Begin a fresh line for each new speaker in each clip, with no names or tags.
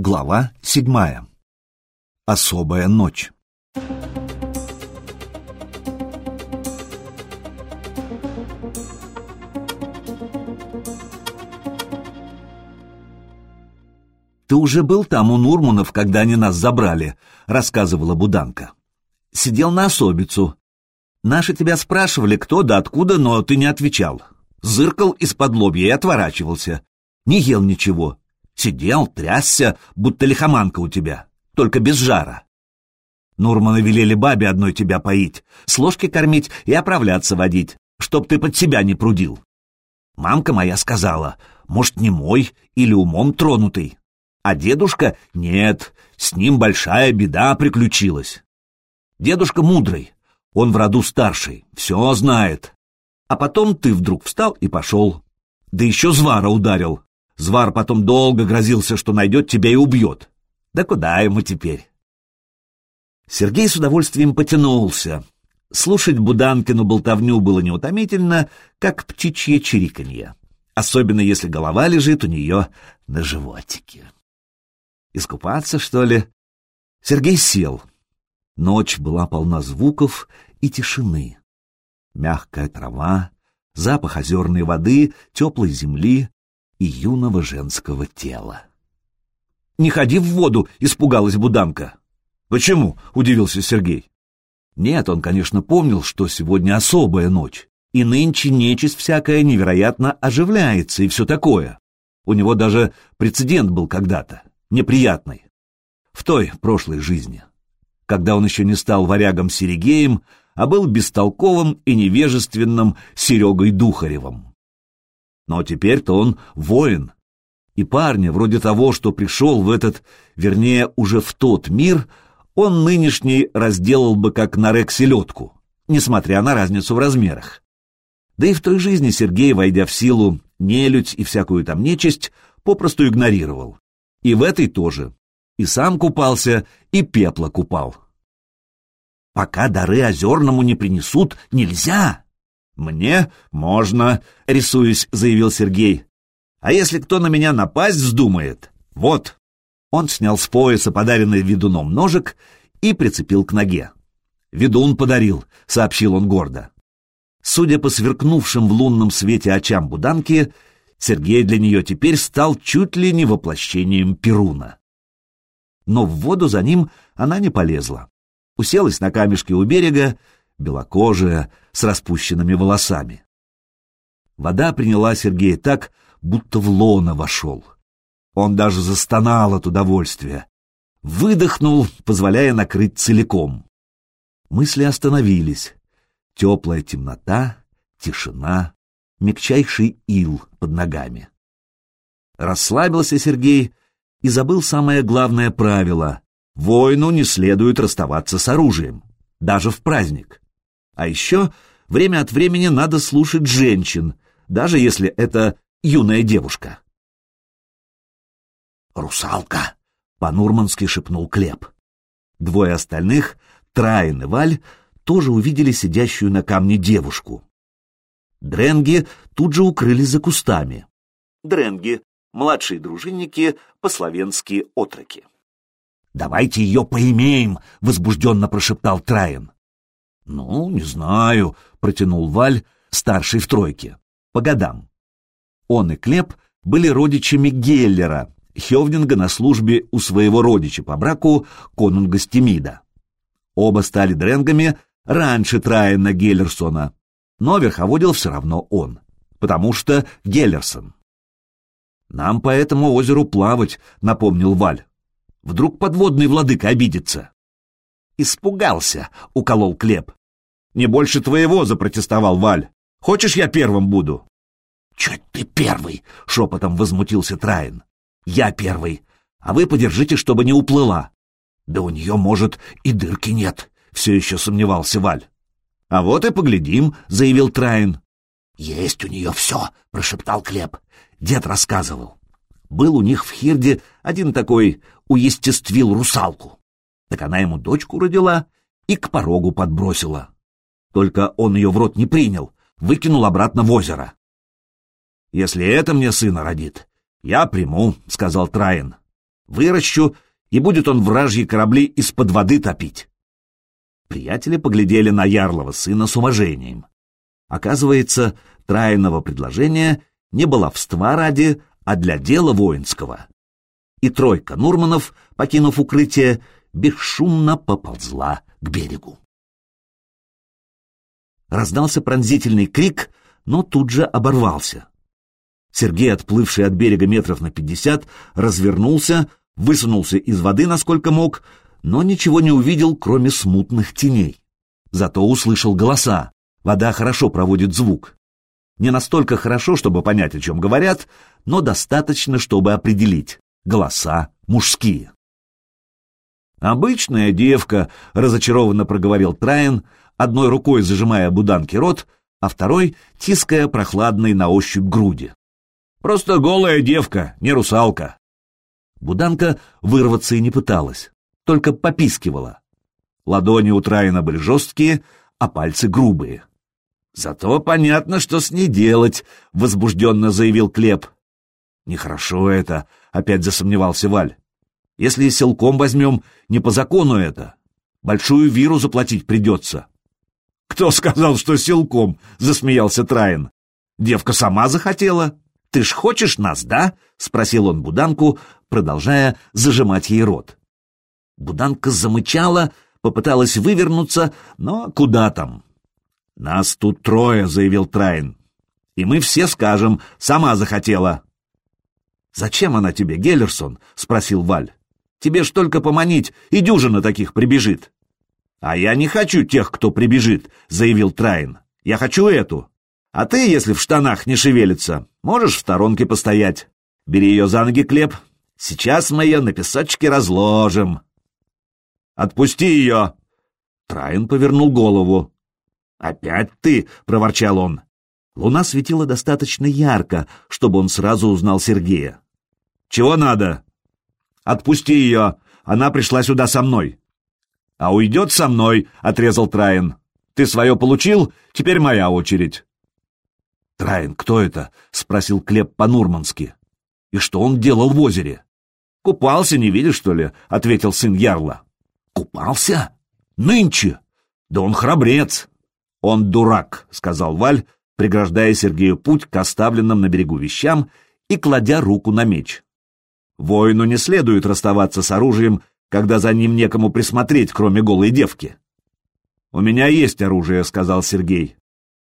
Глава седьмая. Особая ночь. «Ты уже был там у Нурманов, когда они нас забрали», — рассказывала Буданка. «Сидел на особицу. Наши тебя спрашивали, кто да откуда, но ты не отвечал. Зыркал из-под лобья и отворачивался. Не ел ничего. Сидел, трясся, будто лихоманка у тебя, только без жара. Нурманы велели бабе одной тебя поить, с ложки кормить и оправляться водить, чтоб ты под себя не прудил. Мамка моя сказала, может, не мой или умом тронутый. А дедушка — нет, с ним большая беда приключилась. Дедушка мудрый, он в роду старший, все знает. А потом ты вдруг встал и пошел. Да еще звара ударил. Звар потом долго грозился, что найдет тебя и убьет. Да куда ему теперь? Сергей с удовольствием потянулся. Слушать Буданкину болтовню было неутомительно, как птичье чириканье, особенно если голова лежит у нее на животике. Искупаться, что ли? Сергей сел. Ночь была полна звуков и тишины. Мягкая трава, запах озерной воды, теплой земли, и юного женского тела. «Не ходи в воду!» — испугалась Буданка. «Почему?» — удивился Сергей. Нет, он, конечно, помнил, что сегодня особая ночь, и нынче нечисть всякая невероятно оживляется и все такое. У него даже прецедент был когда-то, неприятный. В той прошлой жизни, когда он еще не стал варягом Серегеем, а был бестолковым и невежественным Серегой Духаревым. Но теперь-то он воин. И парня, вроде того, что пришел в этот, вернее, уже в тот мир, он нынешний разделал бы как нарек селедку, несмотря на разницу в размерах. Да и в той жизни Сергей, войдя в силу, нелюдь и всякую там нечисть, попросту игнорировал. И в этой тоже. И сам купался, и пепла купал. Пока дары озерному не принесут, нельзя. «Мне можно», — рисуясь, заявил Сергей. «А если кто на меня напасть вздумает? Вот». Он снял с пояса подаренный ведуном ножик и прицепил к ноге. «Ведун подарил», — сообщил он гордо. Судя по сверкнувшим в лунном свете очам Буданки, Сергей для нее теперь стал чуть ли не воплощением Перуна. Но в воду за ним она не полезла. Уселась на камешке у берега, белокожая, с распущенными волосами. Вода приняла Сергея так, будто в лоно вошел. Он даже застонал от удовольствия. Выдохнул, позволяя накрыть целиком. Мысли остановились. Теплая темнота, тишина, мягчайший ил под ногами. Расслабился Сергей и забыл самое главное правило — воину не следует расставаться с оружием, даже в праздник. А еще время от времени надо слушать женщин, даже если это юная девушка. «Русалка!» — по-нурмански шепнул Клеп. Двое остальных, Траин и Валь, тоже увидели сидящую на камне девушку. Дренги тут же укрылись за кустами. Дренги — младшие дружинники, по-словенски отроки. «Давайте ее поимеем!» — возбужденно прошептал Траин. «Ну, не знаю», — протянул Валь, старший в тройке. «По годам». Он и Клеп были родичами Геллера, Хевнинга на службе у своего родича по браку, конунга Стемида. Оба стали дренгами раньше Траина Геллерсона, но верховодил все равно он, потому что Геллерсон. «Нам по этому озеру плавать», — напомнил Валь. «Вдруг подводный владыка обидится?» «Испугался», — уколол Клеп. «Не больше твоего», — запротестовал Валь. «Хочешь, я первым буду?» «Чё ты первый?» — шепотом возмутился Траин. «Я первый, а вы подержите, чтобы не уплыла». «Да у нее, может, и дырки нет», — все еще сомневался Валь. «А вот и поглядим», — заявил Траин. «Есть у нее все», — прошептал Клеп. Дед рассказывал. Был у них в Хирде один такой уестествил русалку. Так она ему дочку родила и к порогу подбросила. Только он ее в рот не принял, выкинул обратно в озеро. «Если это мне сына родит, я приму», — сказал Траин. Выращу, и будет он вражьи корабли из-под воды топить. Приятели поглядели на ярлого сына с уважением. Оказывается, трайного предложения не баловства ради, а для дела воинского. И тройка Нурманов, покинув укрытие, бесшумно поползла к берегу. Раздался пронзительный крик, но тут же оборвался. Сергей, отплывший от берега метров на пятьдесят, развернулся, высунулся из воды, насколько мог, но ничего не увидел, кроме смутных теней. Зато услышал голоса. Вода хорошо проводит звук. Не настолько хорошо, чтобы понять, о чем говорят, но достаточно, чтобы определить. Голоса мужские. «Обычная девка», — разочарованно проговорил Траин, одной рукой зажимая буданки рот, а второй — тиская прохладной на ощупь груди. «Просто голая девка, не русалка». Буданка вырваться и не пыталась, только попискивала. Ладони у Траина были жесткие, а пальцы грубые. «Зато понятно, что с ней делать», — возбужденно заявил Клеп. «Нехорошо это», — опять засомневался Валь. «Если силком возьмем, не по закону это. Большую виру заплатить придется». «Кто сказал, что силком?» — засмеялся Траин. «Девка сама захотела. Ты ж хочешь нас, да?» — спросил он Буданку, продолжая зажимать ей рот. Буданка замычала, попыталась вывернуться, но куда там? «Нас тут трое», — заявил Трайн. «И мы все скажем, сама захотела». «Зачем она тебе, Геллерсон?» — спросил Валь. «Тебе ж только поманить, и дюжина таких прибежит». «А я не хочу тех, кто прибежит», — заявил Трайн. «Я хочу эту. А ты, если в штанах не шевелится, можешь в сторонке постоять. Бери ее за ноги, Клеп. Сейчас мы ее на песочке разложим». «Отпусти ее!» Трайн повернул голову. «Опять ты!» — проворчал он. Луна светила достаточно ярко, чтобы он сразу узнал Сергея. «Чего надо?» «Отпусти ее! Она пришла сюда со мной!» «А уйдет со мной!» — отрезал Траин. «Ты свое получил? Теперь моя очередь!» «Траин, кто это?» — спросил Клеп по-нурмански. «И что он делал в озере?» «Купался, не видишь, что ли?» — ответил сын Ярла. «Купался? Нынче? Да он храбрец!» «Он дурак», — сказал Валь, преграждая Сергею путь к оставленным на берегу вещам и кладя руку на меч. «Воину не следует расставаться с оружием, когда за ним некому присмотреть, кроме голой девки». «У меня есть оружие», — сказал Сергей.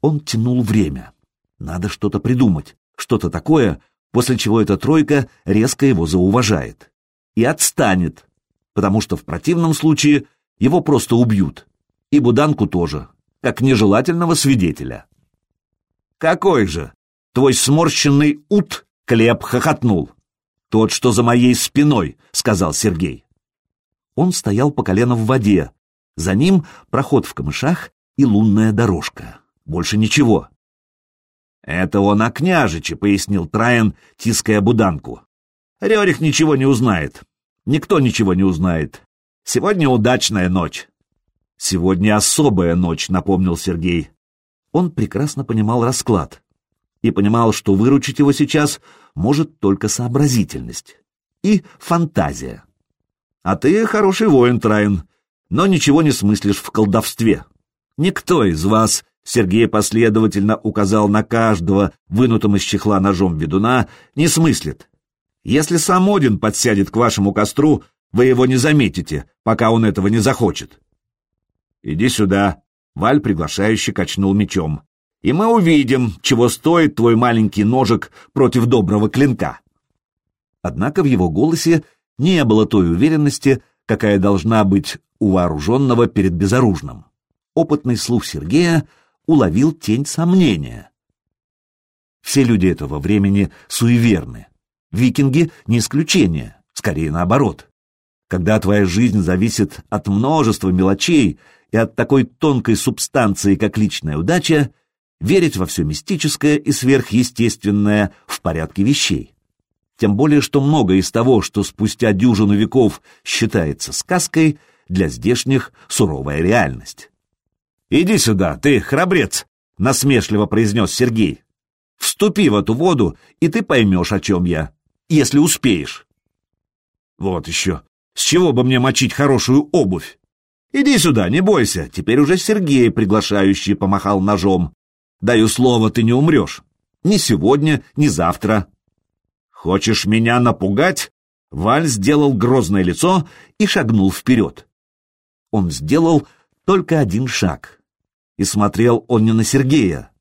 Он тянул время. Надо что-то придумать, что-то такое, после чего эта тройка резко его зауважает. И отстанет, потому что в противном случае его просто убьют. И Буданку тоже, как нежелательного свидетеля. «Какой же? Твой сморщенный ут?» — Клеп хохотнул. «Тот, что за моей спиной», — сказал Сергей. Он стоял по колено в воде. За ним проход в камышах и лунная дорожка. Больше ничего. «Это он о княжиче», — пояснил Траен, тиская буданку. «Рерих ничего не узнает. Никто ничего не узнает. Сегодня удачная ночь». «Сегодня особая ночь», — напомнил Сергей. Он прекрасно понимал расклад и понимал, что выручить его сейчас может только сообразительность и фантазия. А ты хороший воин, Трайн, но ничего не смыслишь в колдовстве. Никто из вас, Сергей последовательно указал на каждого, вынутым из чехла ножом ведуна, не смыслит. Если сам Один подсядет к вашему костру, вы его не заметите, пока он этого не захочет. Иди сюда. Валь приглашающе качнул мечом. И мы увидим, чего стоит твой маленький ножик против доброго клинка. Однако в его голосе не было той уверенности, какая должна быть у вооруженного перед безоружным. Опытный слух Сергея уловил тень сомнения. Все люди этого времени суеверны. Викинги не исключение, скорее наоборот. Когда твоя жизнь зависит от множества мелочей и от такой тонкой субстанции, как личная удача, верить во все мистическое и сверхъестественное в порядке вещей. Тем более, что многое из того, что спустя дюжину веков считается сказкой, для здешних суровая реальность. «Иди сюда, ты храбрец!» — насмешливо произнес Сергей. «Вступи в эту воду, и ты поймешь, о чем я, если успеешь». Вот еще. С чего бы мне мочить хорошую обувь? Иди сюда, не бойся. Теперь уже Сергей, приглашающий, помахал ножом. Даю слово, ты не умрешь. Ни сегодня, ни завтра. Хочешь меня напугать? Валь сделал грозное лицо и шагнул вперед. Он сделал только один шаг. И смотрел он не на Сергея.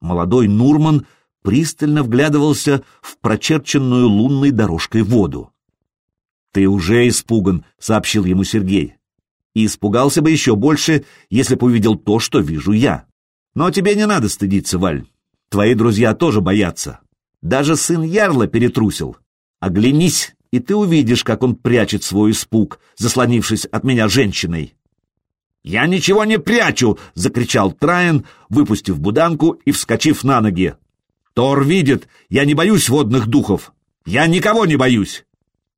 Молодой Нурман пристально вглядывался в прочерченную лунной дорожкой воду. «Ты уже испуган», — сообщил ему Сергей. «И испугался бы еще больше, если бы увидел то, что вижу я. Но тебе не надо стыдиться, Валь. Твои друзья тоже боятся. Даже сын Ярла перетрусил. Оглянись, и ты увидишь, как он прячет свой испуг, заслонившись от меня женщиной. «Я ничего не прячу!» — закричал Траен, выпустив буданку и вскочив на ноги. «Тор видит! Я не боюсь водных духов! Я никого не боюсь!»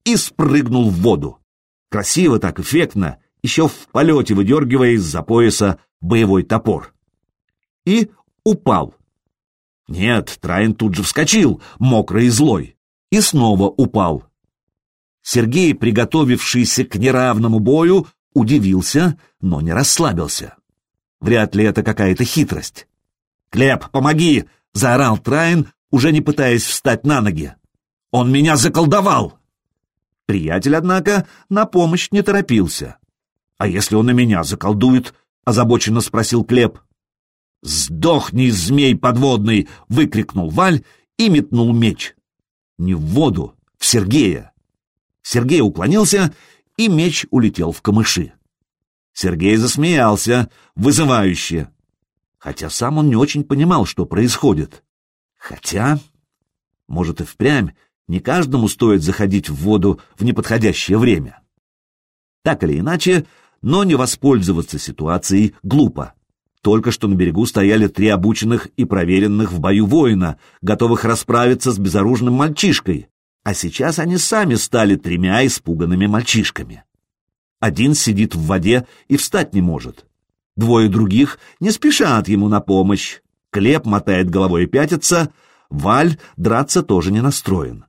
И спрыгнул в воду. Красиво так, эффектно, еще в полете выдергивая из-за пояса боевой топор. И упал. Нет, Траин тут же вскочил, мокрый и злой, и снова упал. Сергей, приготовившийся к неравному бою, удивился, но не расслабился. Вряд ли это какая-то хитрость. «Клеп, помоги!» — заорал Траин, уже не пытаясь встать на ноги. «Он меня заколдовал!» Приятель, однако, на помощь не торопился. «А если он и меня заколдует?» — озабоченно спросил Клеп. «Сдохни, змей подводный!» — выкрикнул Валь и метнул меч. Не в воду, в Сергея. Сергей уклонился, и меч улетел в камыши. Сергей засмеялся, вызывающе. Хотя сам он не очень понимал, что происходит. Хотя, может и впрямь, не каждому стоит заходить в воду в неподходящее время. Так или иначе, но не воспользоваться ситуацией глупо. Только что на берегу стояли три обученных и проверенных в бою воина, готовых расправиться с безоружным мальчишкой, а сейчас они сами стали тремя испуганными мальчишками. Один сидит в воде и встать не может. Двое других не спешат ему на помощь. Клеп мотает головой и пятится, Валь драться тоже не настроен.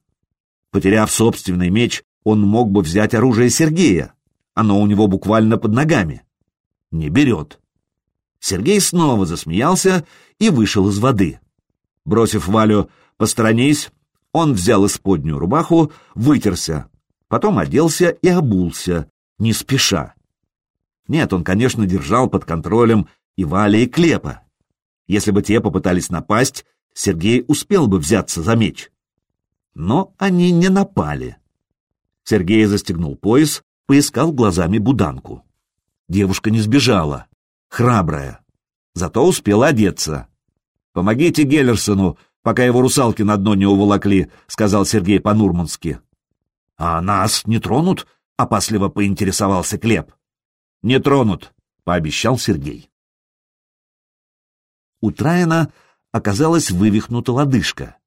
Потеряв собственный меч, он мог бы взять оружие Сергея. Оно у него буквально под ногами. Не берет. Сергей снова засмеялся и вышел из воды. Бросив Валю «посторонись», он взял исподнюю рубаху, вытерся, потом оделся и обулся, не спеша. Нет, он, конечно, держал под контролем и Валя, и Клепа. Если бы те попытались напасть, Сергей успел бы взяться за меч. Но они не напали. Сергей застегнул пояс, поискал глазами буданку. Девушка не сбежала, храбрая, зато успела одеться. «Помогите Геллерсону, пока его русалки на дно не уволокли», — сказал Сергей по-нурмански. «А нас не тронут?» — опасливо поинтересовался Клеп. «Не тронут», — пообещал Сергей. У Траина оказалась вывихнута лодыжка.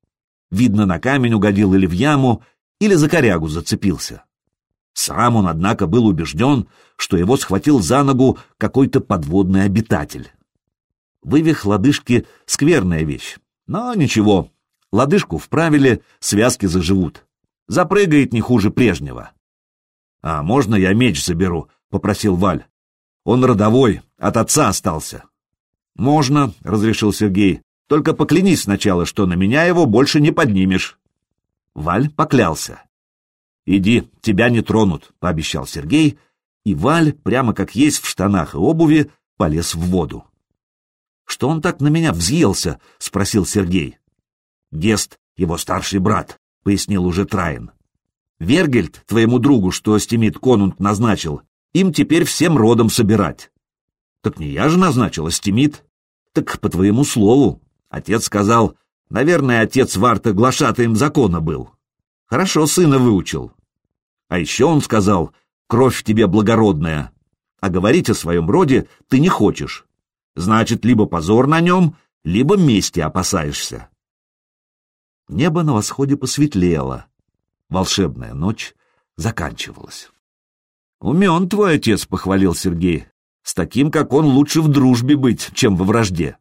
Видно, на камень угодил или в яму, или за корягу зацепился. Сам он, однако, был убежден, что его схватил за ногу какой-то подводный обитатель. Вывих лодыжки — скверная вещь. Но ничего, лодыжку вправили, связки заживут. Запрыгает не хуже прежнего. — А можно я меч заберу? — попросил Валь. — Он родовой, от отца остался. — Можно, — разрешил Сергей. — Только поклянись сначала, что на меня его больше не поднимешь. Валь поклялся. «Иди, тебя не тронут», — пообещал Сергей, и Валь, прямо как есть в штанах и обуви, полез в воду. «Что он так на меня взъелся?» — спросил Сергей. «Гест, его старший брат», — пояснил уже Траин. «Вергельд, твоему другу, что Стимит Конунг назначил, им теперь всем родом собирать». «Так не я же назначил, а Стимит». «Так по твоему слову». Отец сказал, наверное, отец Варта глашатаем закона был. Хорошо сына выучил. А еще он сказал, кровь в тебе благородная, а говорить о своем роде ты не хочешь. Значит, либо позор на нем, либо мести опасаешься. Небо на восходе посветлело. Волшебная ночь заканчивалась. «Умен твой отец», — похвалил Сергей. «С таким, как он, лучше в дружбе быть, чем во вражде».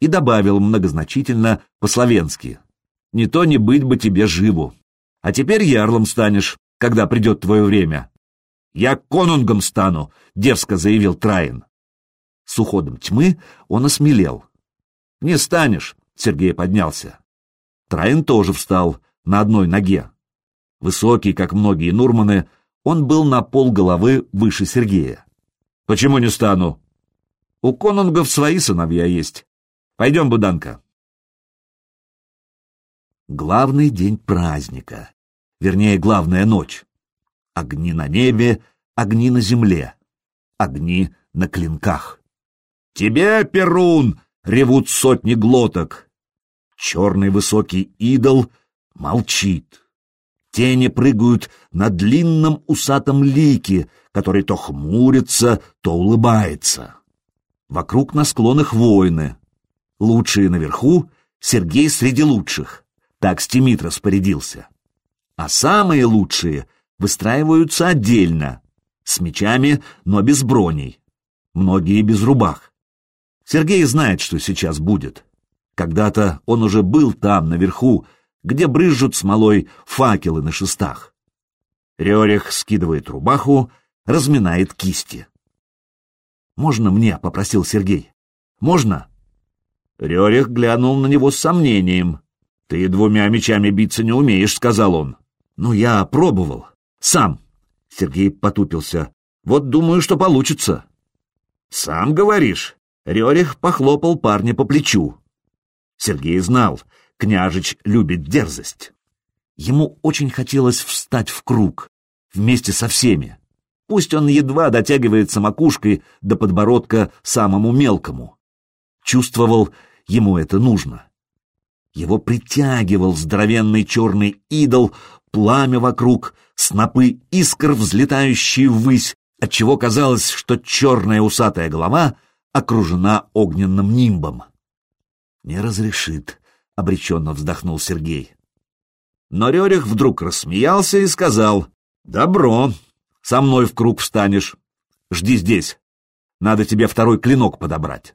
И добавил многозначительно по-словенски. «Не то не быть бы тебе живу». А теперь ярлом станешь, когда придет твое время. Я конунгом стану, дерзко заявил Траин. С уходом тьмы он осмелел. Не станешь, Сергей поднялся. Траин тоже встал на одной ноге. Высокий, как многие Нурманы, он был на пол головы выше Сергея. «Почему не стану?» «У конунгов свои сыновья есть. Пойдем, Буданка». Главный день праздника, вернее, главная ночь. Огни на небе, огни на земле, огни на клинках. «Тебе, Перун!» — ревут сотни глоток. Черный высокий идол молчит. Тени прыгают на длинном усатом лике, который то хмурится, то улыбается. Вокруг на склонах воины. Лучшие наверху, Сергей среди лучших. Так Стимит распорядился. А самые лучшие выстраиваются отдельно, с мечами, но без броней. Многие без рубах. Сергей знает, что сейчас будет. Когда-то он уже был там, наверху, где брызжут смолой факелы на шестах. Рерих скидывает рубаху, разминает кисти. «Можно мне?» — попросил Сергей. «Можно?» Рерих глянул на него с сомнением. «Ты двумя мечами биться не умеешь», — сказал он. «Ну, я пробовал. Сам». Сергей потупился. «Вот думаю, что получится». «Сам говоришь?» Рерих похлопал парня по плечу. Сергей знал, Княжич любит дерзость. Ему очень хотелось встать в круг, вместе со всеми. Пусть он едва дотягивается макушкой до подбородка самому мелкому. Чувствовал, ему это нужно. Его притягивал здоровенный черный идол, пламя вокруг, снопы искр, взлетающие ввысь, отчего казалось, что черная усатая голова окружена огненным нимбом. Не разрешит, — обреченно вздохнул Сергей. Но Рерих вдруг рассмеялся и сказал, «Добро, со мной в круг встанешь. Жди здесь. Надо тебе второй клинок подобрать».